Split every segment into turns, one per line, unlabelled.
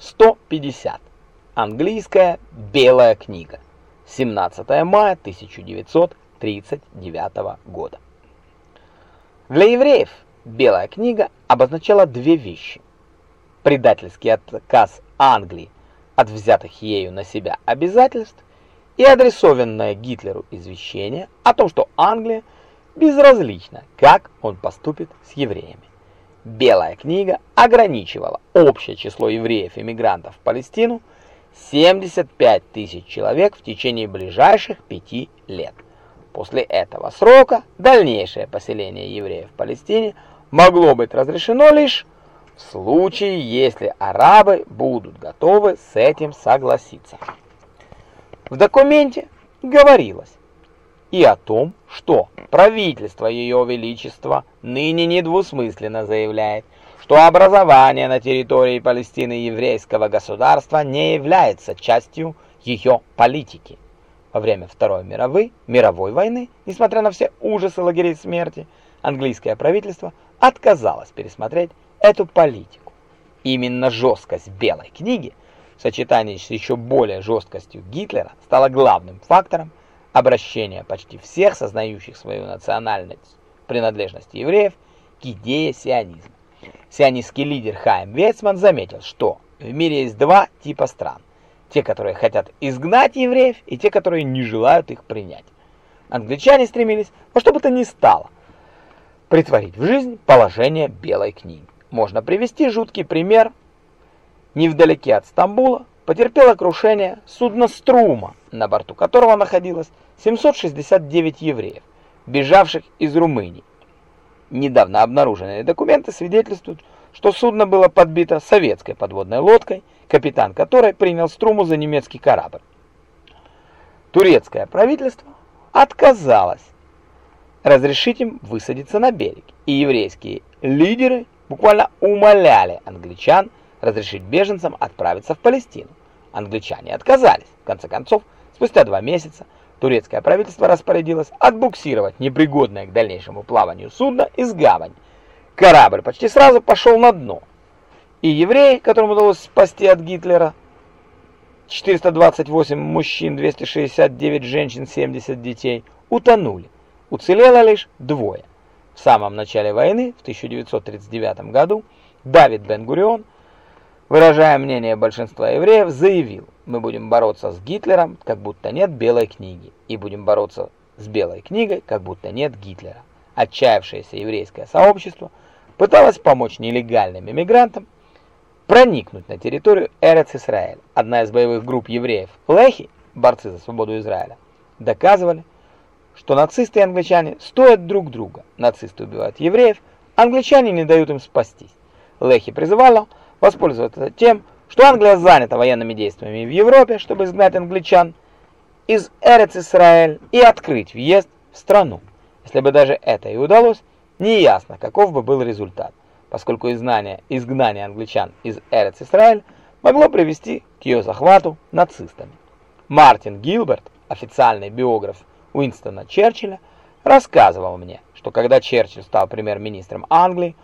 150. Английская белая книга. 17 мая 1939 года. Для евреев белая книга обозначала две вещи. Предательский отказ Англии от взятых ею на себя обязательств и адресованное Гитлеру извещение о том, что Англия безразлична, как он поступит с евреями. Белая книга ограничивала общее число евреев-эмигрантов в Палестину 75 тысяч человек в течение ближайших пяти лет. После этого срока дальнейшее поселение евреев в Палестине могло быть разрешено лишь в случае, если арабы будут готовы с этим согласиться. В документе говорилось и о том, что правительство Ее Величества ныне недвусмысленно заявляет, что образование на территории Палестины еврейского государства не является частью ее политики. Во время Второй мировой, мировой войны, несмотря на все ужасы лагерей смерти, английское правительство отказалось пересмотреть эту политику. Именно жесткость Белой книги в сочетании с еще более жесткостью Гитлера стала главным фактором обращения почти всех сознающих свою национальность принадлежность евреев к идее сионизма. Сионистский лидер Хайм Вейцман заметил, что в мире есть два типа стран. Те, которые хотят изгнать евреев, и те, которые не желают их принять. Англичане стремились во что бы то ни стало притворить в жизнь положение Белой книги. Можно привести жуткий пример. Невдалеке от Стамбула потерпело крушение судно Струма, на борту которого находилось 769 евреев, бежавших из Румынии. Недавно обнаруженные документы свидетельствуют, что судно было подбито советской подводной лодкой, капитан которой принял струму за немецкий корабль. Турецкое правительство отказалось разрешить им высадиться на берег, и еврейские лидеры буквально умоляли англичан разрешить беженцам отправиться в Палестину. Англичане отказались. В конце концов, спустя два месяца турецкое правительство распорядилось отбуксировать непригодное к дальнейшему плаванию судно из гавани. Корабль почти сразу пошел на дно. И евреи, которым удалось спасти от Гитлера 428 мужчин, 269 женщин, 70 детей, утонули. Уцелело лишь двое. В самом начале войны, в 1939 году, Давид Бен-Гурион, выражая мнение большинства евреев, заявил – мы будем бороться с Гитлером, как будто нет белой книги, и будем бороться с белой книгой, как будто нет Гитлера. Отчаявшееся еврейское сообщество пыталось помочь нелегальным иммигрантам проникнуть на территорию Эрец-Исраэль. Одна из боевых групп евреев, Лехи, борцы за свободу Израиля, доказывали, что нацисты и англичане стоят друг друга. Нацисты убивают евреев, англичане не дают им спастись. Лехи призывал воспользоваться тем, что Англия занята военными действиями в Европе, чтобы изгнать англичан из Эрец-Исраэль и открыть въезд в страну. Если бы даже это и удалось, неясно, каков бы был результат, поскольку изгнание, изгнание англичан из Эрец-Исраэль могло привести к ее захвату нацистами. Мартин Гилберт, официальный биограф Уинстона Черчилля, рассказывал мне, что когда Черчилль стал премьер-министром Англии,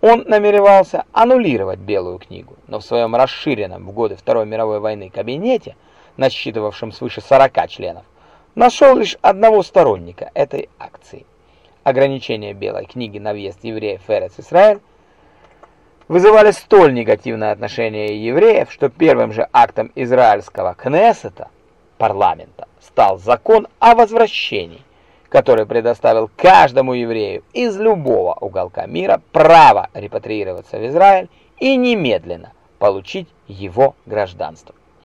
он намеревался аннулировать Белую книгу, но в своем расширенном в годы Второй мировой войны кабинете, насчитывавшем свыше 40 членов, нашел лишь одного сторонника этой акции. Ограничение Белой книги на въезд евреев в Эрец-Исраэль вызывали столь негативное отношение евреев, что первым же актом израильского Кнессета, парламента, стал закон о возвращении который предоставил каждому еврею из любого уголка мира право репатриироваться в Израиль и немедленно получить его гражданство.